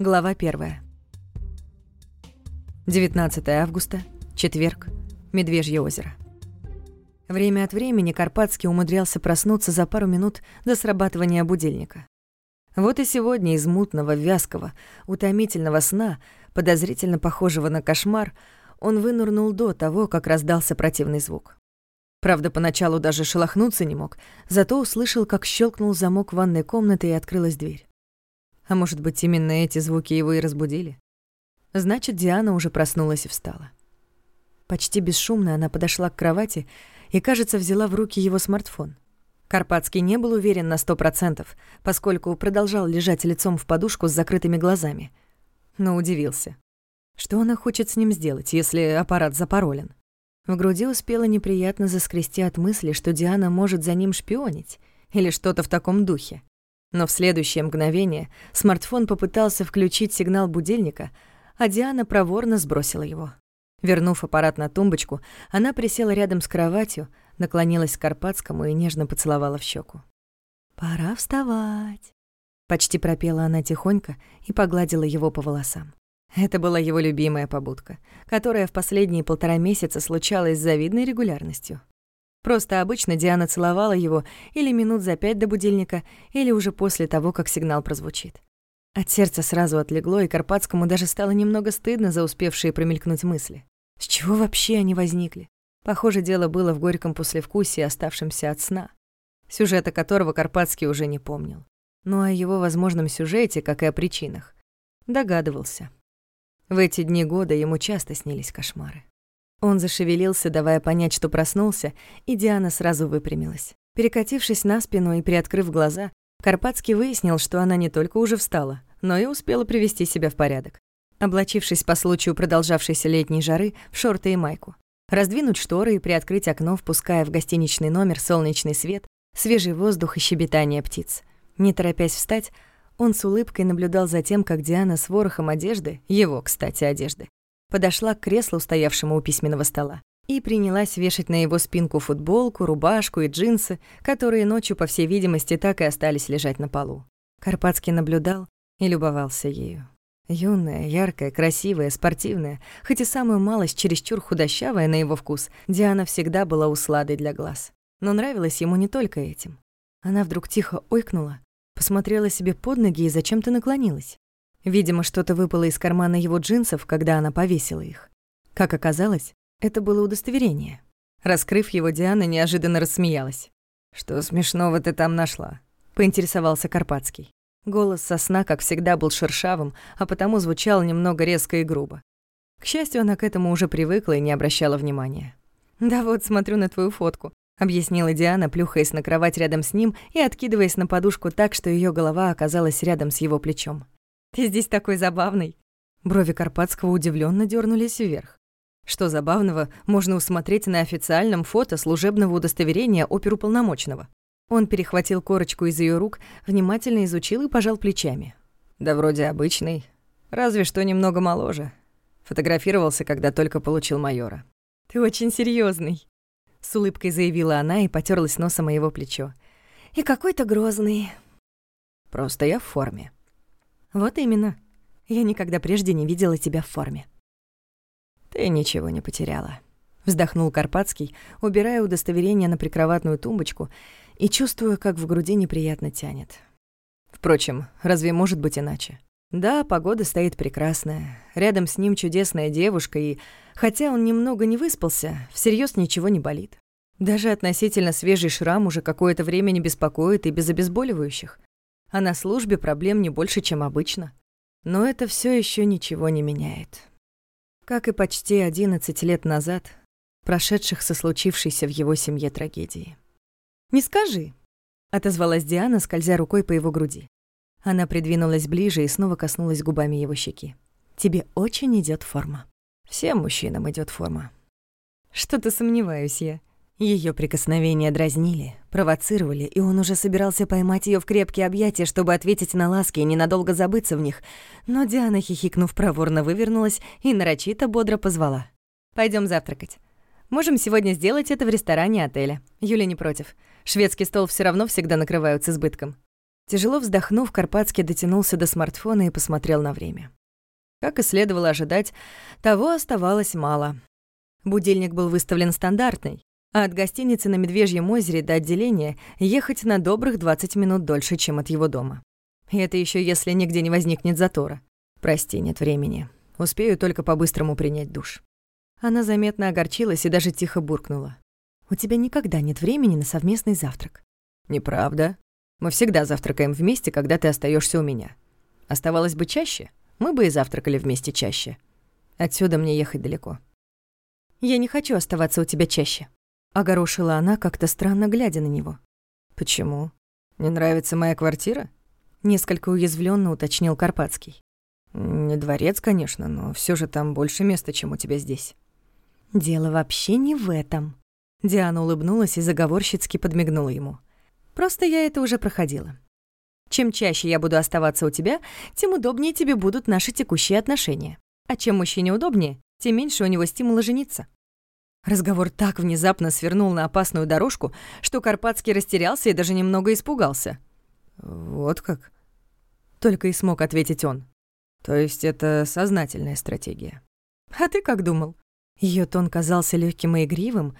Глава 1. 19 августа, четверг, Медвежье озеро. Время от времени Карпатский умудрялся проснуться за пару минут до срабатывания будильника. Вот и сегодня из мутного, вязкого, утомительного сна, подозрительно похожего на кошмар, он вынырнул до того, как раздался противный звук. Правда, поначалу даже шелохнуться не мог, зато услышал, как щелкнул замок ванной комнаты и открылась дверь. А может быть, именно эти звуки его и разбудили? Значит, Диана уже проснулась и встала. Почти бесшумно она подошла к кровати и, кажется, взяла в руки его смартфон. Карпатский не был уверен на сто процентов, поскольку продолжал лежать лицом в подушку с закрытыми глазами. Но удивился. Что она хочет с ним сделать, если аппарат запаролен? В груди успела неприятно заскрести от мысли, что Диана может за ним шпионить или что-то в таком духе. Но в следующее мгновение смартфон попытался включить сигнал будильника, а Диана проворно сбросила его. Вернув аппарат на тумбочку, она присела рядом с кроватью, наклонилась к Карпатскому и нежно поцеловала в щеку. «Пора вставать», — почти пропела она тихонько и погладила его по волосам. Это была его любимая побудка, которая в последние полтора месяца случалась с завидной регулярностью. Просто обычно Диана целовала его или минут за пять до будильника, или уже после того, как сигнал прозвучит. От сердца сразу отлегло, и Карпатскому даже стало немного стыдно за успевшие промелькнуть мысли. С чего вообще они возникли? Похоже, дело было в горьком послевкусии, оставшемся от сна, сюжета которого Карпатский уже не помнил. Но о его возможном сюжете, как и о причинах, догадывался. В эти дни года ему часто снились кошмары. Он зашевелился, давая понять, что проснулся, и Диана сразу выпрямилась. Перекатившись на спину и приоткрыв глаза, Карпатский выяснил, что она не только уже встала, но и успела привести себя в порядок. Облачившись по случаю продолжавшейся летней жары в шорты и майку. Раздвинуть шторы и приоткрыть окно, впуская в гостиничный номер солнечный свет, свежий воздух и щебетание птиц. Не торопясь встать, он с улыбкой наблюдал за тем, как Диана с ворохом одежды, его, кстати, одежды, подошла к креслу, стоявшему у письменного стола, и принялась вешать на его спинку футболку, рубашку и джинсы, которые ночью, по всей видимости, так и остались лежать на полу. Карпатский наблюдал и любовался ею. Юная, яркая, красивая, спортивная, хоть и самую малость чересчур худощавая на его вкус, Диана всегда была усладой для глаз. Но нравилась ему не только этим. Она вдруг тихо ойкнула, посмотрела себе под ноги и зачем-то наклонилась. Видимо, что-то выпало из кармана его джинсов, когда она повесила их. Как оказалось, это было удостоверение. Раскрыв его, Диана неожиданно рассмеялась. «Что смешного ты там нашла?» — поинтересовался Карпатский. Голос со сна, как всегда, был шершавым, а потому звучал немного резко и грубо. К счастью, она к этому уже привыкла и не обращала внимания. «Да вот, смотрю на твою фотку», — объяснила Диана, плюхаясь на кровать рядом с ним и откидываясь на подушку так, что ее голова оказалась рядом с его плечом. Ты здесь такой забавный». Брови Карпатского удивленно дернулись вверх. Что забавного можно усмотреть на официальном фото служебного удостоверения оперуполномоченного. Он перехватил корочку из ее рук, внимательно изучил и пожал плечами. «Да вроде обычный, разве что немного моложе. Фотографировался, когда только получил майора». «Ты очень серьезный, с улыбкой заявила она и потерлась носом моего плечо. «И какой-то грозный». «Просто я в форме», «Вот именно. Я никогда прежде не видела тебя в форме». «Ты ничего не потеряла», — вздохнул Карпатский, убирая удостоверение на прикроватную тумбочку и чувствуя, как в груди неприятно тянет. Впрочем, разве может быть иначе? Да, погода стоит прекрасная, рядом с ним чудесная девушка, и, хотя он немного не выспался, всерьез ничего не болит. Даже относительно свежий шрам уже какое-то время не беспокоит и без обезболивающих а на службе проблем не больше, чем обычно. Но это все еще ничего не меняет. Как и почти 11 лет назад, прошедших со случившейся в его семье трагедии. «Не скажи», — отозвалась Диана, скользя рукой по его груди. Она придвинулась ближе и снова коснулась губами его щеки. «Тебе очень идет форма». «Всем мужчинам идет форма». «Что-то сомневаюсь я», ее прикосновения дразнили, провоцировали, и он уже собирался поймать ее в крепкие объятия, чтобы ответить на ласки и ненадолго забыться в них. Но Диана, хихикнув, проворно вывернулась и нарочито бодро позвала. Пойдем завтракать. Можем сегодня сделать это в ресторане отеля. Юля не против. Шведский стол все равно всегда накрывают с избытком». Тяжело вздохнув, Карпатский дотянулся до смартфона и посмотрел на время. Как и следовало ожидать, того оставалось мало. Будильник был выставлен стандартный, а от гостиницы на Медвежьем озере до отделения ехать на добрых 20 минут дольше, чем от его дома. И это еще если нигде не возникнет затора. Прости, нет времени. Успею только по-быстрому принять душ. Она заметно огорчилась и даже тихо буркнула. «У тебя никогда нет времени на совместный завтрак». «Неправда. Мы всегда завтракаем вместе, когда ты остаешься у меня. Оставалось бы чаще, мы бы и завтракали вместе чаще. Отсюда мне ехать далеко». «Я не хочу оставаться у тебя чаще», — огорошила она, как-то странно глядя на него. «Почему? Не нравится моя квартира?» Несколько уязвленно уточнил Карпатский. «Не дворец, конечно, но все же там больше места, чем у тебя здесь». «Дело вообще не в этом». Диана улыбнулась и заговорщицки подмигнула ему. «Просто я это уже проходила. Чем чаще я буду оставаться у тебя, тем удобнее тебе будут наши текущие отношения. А чем мужчине удобнее, тем меньше у него стимула жениться». Разговор так внезапно свернул на опасную дорожку, что Карпатский растерялся и даже немного испугался. «Вот как?» Только и смог ответить он. «То есть это сознательная стратегия?» «А ты как думал?» Ее тон казался легким и игривым,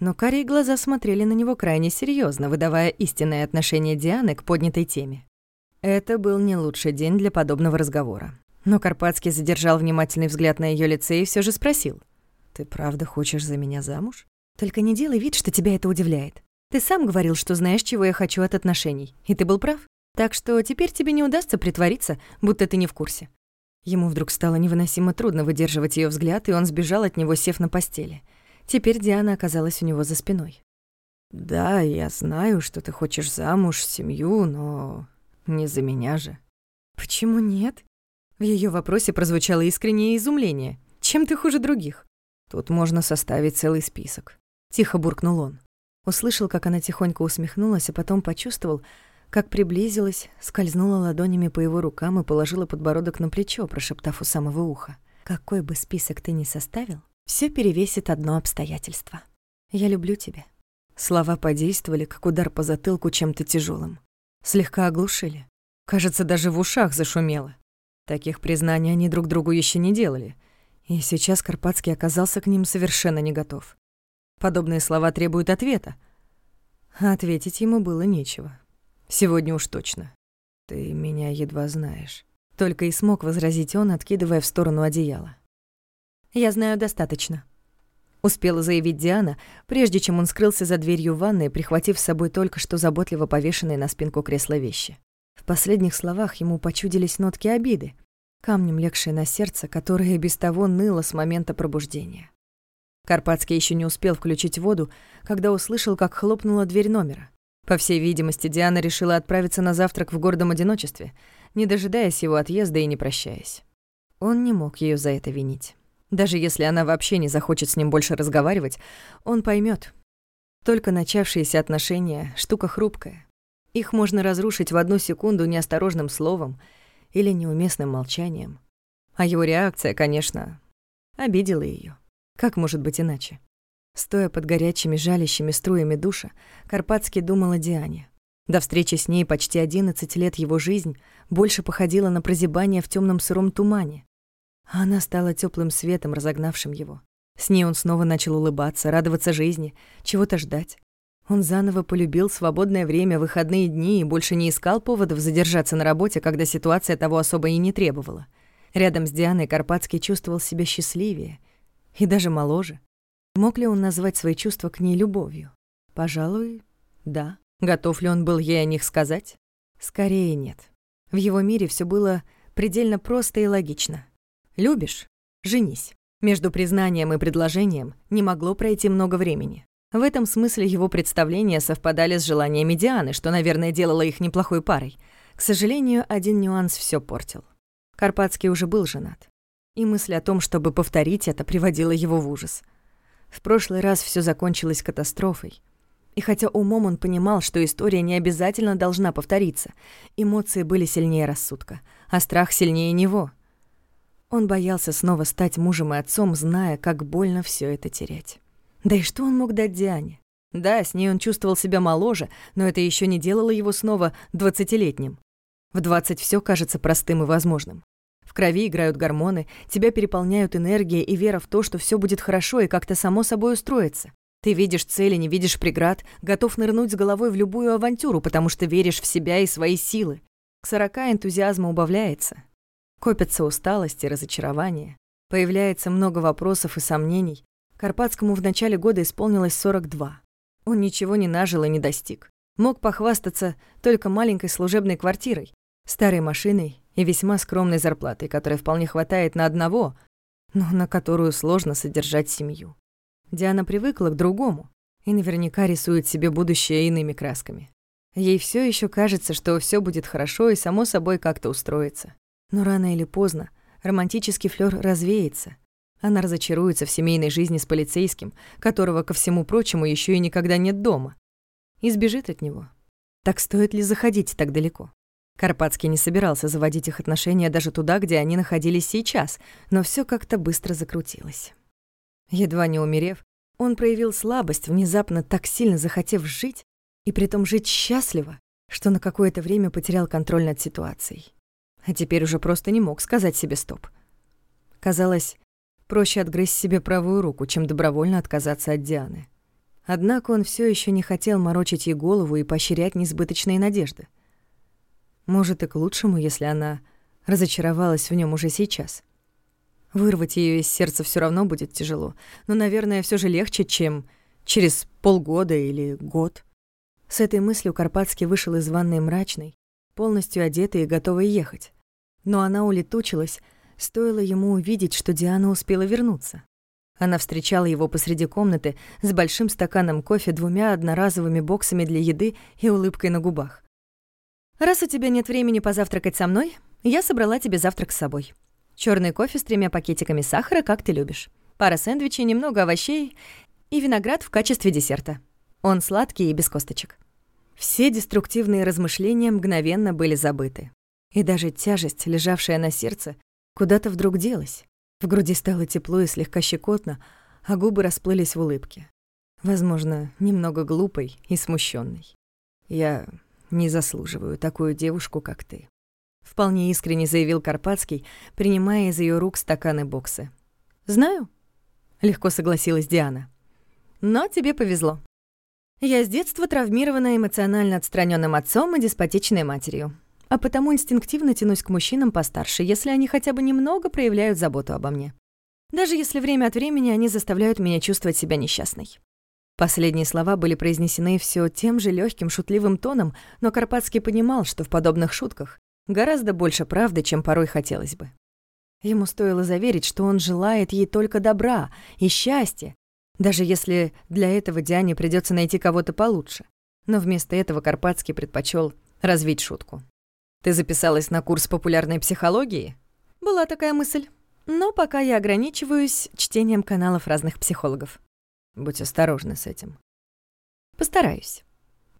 но карие глаза смотрели на него крайне серьезно, выдавая истинное отношение Дианы к поднятой теме. Это был не лучший день для подобного разговора. Но Карпатский задержал внимательный взгляд на ее лице и все же спросил. «Ты правда хочешь за меня замуж? Только не делай вид, что тебя это удивляет. Ты сам говорил, что знаешь, чего я хочу от отношений, и ты был прав. Так что теперь тебе не удастся притвориться, будто ты не в курсе. Ему вдруг стало невыносимо трудно выдерживать ее взгляд, и он сбежал от него, сев на постели. Теперь Диана оказалась у него за спиной. «Да, я знаю, что ты хочешь замуж, семью, но не за меня же». «Почему нет?» В ее вопросе прозвучало искреннее изумление. «Чем ты хуже других?» «Тут можно составить целый список», — тихо буркнул он. Услышал, как она тихонько усмехнулась, а потом почувствовал, как приблизилась, скользнула ладонями по его рукам и положила подбородок на плечо, прошептав у самого уха. «Какой бы список ты ни составил, все перевесит одно обстоятельство. Я люблю тебя». Слова подействовали, как удар по затылку чем-то тяжелым. Слегка оглушили. Кажется, даже в ушах зашумело. Таких признаний они друг другу еще не делали. И сейчас Карпатский оказался к ним совершенно не готов. Подобные слова требуют ответа. А ответить ему было нечего. Сегодня уж точно. Ты меня едва знаешь. Только и смог возразить он, откидывая в сторону одеяла. Я знаю достаточно. Успела заявить Диана, прежде чем он скрылся за дверью ванной, прихватив с собой только что заботливо повешенные на спинку кресла вещи. В последних словах ему почудились нотки обиды, камнем легшие на сердце, которое без того ныло с момента пробуждения. Карпатский еще не успел включить воду, когда услышал, как хлопнула дверь номера. По всей видимости, Диана решила отправиться на завтрак в гордом одиночестве, не дожидаясь его отъезда и не прощаясь. Он не мог ее за это винить. Даже если она вообще не захочет с ним больше разговаривать, он поймет. Только начавшиеся отношения — штука хрупкая. Их можно разрушить в одну секунду неосторожным словом или неуместным молчанием. А его реакция, конечно, обидела ее. Как может быть иначе? Стоя под горячими жалящими струями душа, Карпатский думал о Диане. До встречи с ней почти 11 лет его жизнь больше походила на прозябание в темном сыром тумане. А она стала теплым светом, разогнавшим его. С ней он снова начал улыбаться, радоваться жизни, чего-то ждать. Он заново полюбил свободное время, выходные дни и больше не искал поводов задержаться на работе, когда ситуация того особо и не требовала. Рядом с Дианой Карпатский чувствовал себя счастливее и даже моложе. Мог ли он назвать свои чувства к ней любовью? Пожалуй, да. Готов ли он был ей о них сказать? Скорее нет. В его мире все было предельно просто и логично. Любишь — женись. Между признанием и предложением не могло пройти много времени. В этом смысле его представления совпадали с желаниями Дианы, что, наверное, делало их неплохой парой. К сожалению, один нюанс все портил. Карпатский уже был женат. И мысль о том, чтобы повторить это, приводила его в ужас — в прошлый раз все закончилось катастрофой. И хотя умом он понимал, что история не обязательно должна повториться, эмоции были сильнее рассудка, а страх сильнее него. Он боялся снова стать мужем и отцом, зная, как больно все это терять. Да и что он мог дать Диане? Да, с ней он чувствовал себя моложе, но это еще не делало его снова двадцатилетним. В двадцать все кажется простым и возможным. В крови играют гормоны, тебя переполняют энергия и вера в то, что все будет хорошо и как-то само собой устроится. Ты видишь цели, не видишь преград, готов нырнуть с головой в любую авантюру, потому что веришь в себя и свои силы. К сорока энтузиазма убавляется. Копятся усталость и разочарование. Появляется много вопросов и сомнений. Карпатскому в начале года исполнилось 42. Он ничего не нажил и не достиг. Мог похвастаться только маленькой служебной квартирой, старой машиной и весьма скромной зарплатой, которая вполне хватает на одного, но на которую сложно содержать семью. Диана привыкла к другому и наверняка рисует себе будущее иными красками. Ей все еще кажется, что все будет хорошо и само собой как-то устроится. Но рано или поздно романтический флёр развеется. Она разочаруется в семейной жизни с полицейским, которого, ко всему прочему, еще и никогда нет дома. И сбежит от него. Так стоит ли заходить так далеко? Карпатский не собирался заводить их отношения даже туда, где они находились сейчас, но все как-то быстро закрутилось. Едва не умерев, он проявил слабость, внезапно так сильно захотев жить, и притом жить счастливо, что на какое-то время потерял контроль над ситуацией. А теперь уже просто не мог сказать себе «стоп». Казалось, проще отгрызть себе правую руку, чем добровольно отказаться от Дианы. Однако он все еще не хотел морочить ей голову и поощрять несбыточные надежды. Может, и к лучшему, если она разочаровалась в нем уже сейчас. Вырвать ее из сердца все равно будет тяжело, но, наверное, все же легче, чем через полгода или год. С этой мыслью Карпатский вышел из ванной мрачной, полностью одетый и готовый ехать. Но она улетучилась, стоило ему увидеть, что Диана успела вернуться. Она встречала его посреди комнаты с большим стаканом кофе, двумя одноразовыми боксами для еды и улыбкой на губах. «Раз у тебя нет времени позавтракать со мной, я собрала тебе завтрак с собой. Черный кофе с тремя пакетиками сахара, как ты любишь. Пара сэндвичей, немного овощей и виноград в качестве десерта. Он сладкий и без косточек. Все деструктивные размышления мгновенно были забыты. И даже тяжесть, лежавшая на сердце, куда-то вдруг делась. В груди стало тепло и слегка щекотно, а губы расплылись в улыбке. Возможно, немного глупой и смущенной. Я не заслуживаю такую девушку, как ты. Вполне искренне заявил Карпатский, принимая из ее рук стаканы боксы. «Знаю», — легко согласилась Диана. «Но тебе повезло. Я с детства травмирована эмоционально отстраненным отцом и деспотичной матерью, а потому инстинктивно тянусь к мужчинам постарше, если они хотя бы немного проявляют заботу обо мне. Даже если время от времени они заставляют меня чувствовать себя несчастной». Последние слова были произнесены все тем же легким шутливым тоном, но Карпатский понимал, что в подобных шутках Гораздо больше правды, чем порой хотелось бы. Ему стоило заверить, что он желает ей только добра и счастья, даже если для этого Диане придется найти кого-то получше. Но вместо этого Карпатский предпочел развить шутку. «Ты записалась на курс популярной психологии?» Была такая мысль. Но пока я ограничиваюсь чтением каналов разных психологов. Будь осторожна с этим. Постараюсь.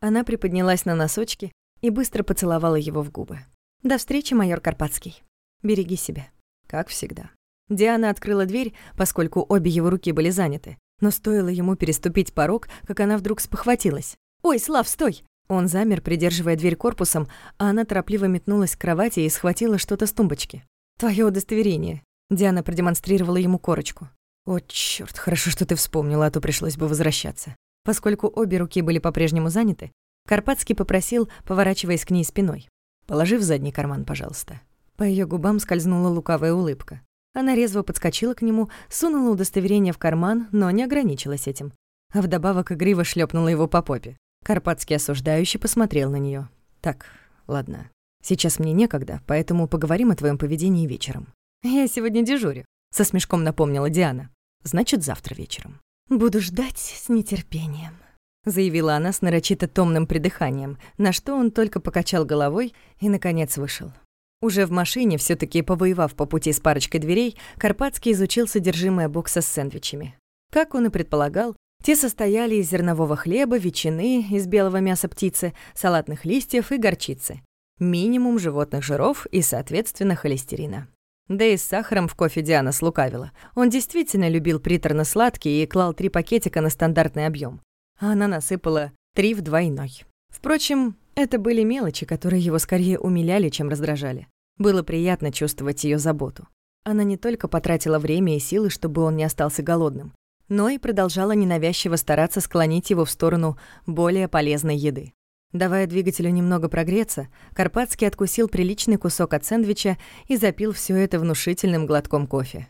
Она приподнялась на носочки и быстро поцеловала его в губы. До встречи, майор Карпатский. Береги себя. Как всегда. Диана открыла дверь, поскольку обе его руки были заняты. Но стоило ему переступить порог, как она вдруг спохватилась. «Ой, Слав, стой!» Он замер, придерживая дверь корпусом, а она торопливо метнулась к кровати и схватила что-то с тумбочки. «Твоё удостоверение». Диана продемонстрировала ему корочку. «О, чёрт, хорошо, что ты вспомнила, а то пришлось бы возвращаться». Поскольку обе руки были по-прежнему заняты, Карпатский попросил, поворачиваясь к ней спиной. Положи в задний карман, пожалуйста». По ее губам скользнула лукавая улыбка. Она резво подскочила к нему, сунула удостоверение в карман, но не ограничилась этим. А вдобавок игриво шлепнула его по попе. Карпатский осуждающий посмотрел на нее. «Так, ладно. Сейчас мне некогда, поэтому поговорим о твоем поведении вечером». «Я сегодня дежурю», — со смешком напомнила Диана. «Значит, завтра вечером». «Буду ждать с нетерпением» заявила она с нарочито томным придыханием, на что он только покачал головой и, наконец, вышел. Уже в машине, все таки повоевав по пути с парочкой дверей, Карпатский изучил содержимое бокса с сэндвичами. Как он и предполагал, те состояли из зернового хлеба, ветчины, из белого мяса птицы, салатных листьев и горчицы. Минимум животных жиров и, соответственно, холестерина. Да и с сахаром в кофе Диана слукавила. Он действительно любил приторно-сладкий и клал три пакетика на стандартный объем. а она насыпала три в двойной. Впрочем, это были мелочи, которые его скорее умиляли, чем раздражали. Было приятно чувствовать ее заботу. Она не только потратила время и силы, чтобы он не остался голодным, но и продолжала ненавязчиво стараться склонить его в сторону более полезной еды. Давая двигателю немного прогреться, Карпатский откусил приличный кусок от сэндвича и запил все это внушительным глотком кофе.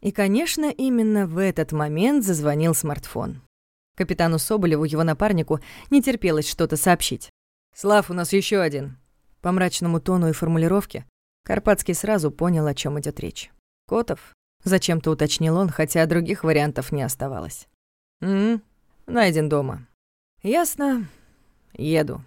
И, конечно, именно в этот момент зазвонил смартфон. Капитану Соболеву, его напарнику, не терпелось что-то сообщить. «Слав, у нас еще один». По мрачному тону и формулировке Карпатский сразу понял, о чем идет речь. «Котов?» — зачем-то уточнил он, хотя других вариантов не оставалось. «М-м, найден дома». «Ясно. Еду».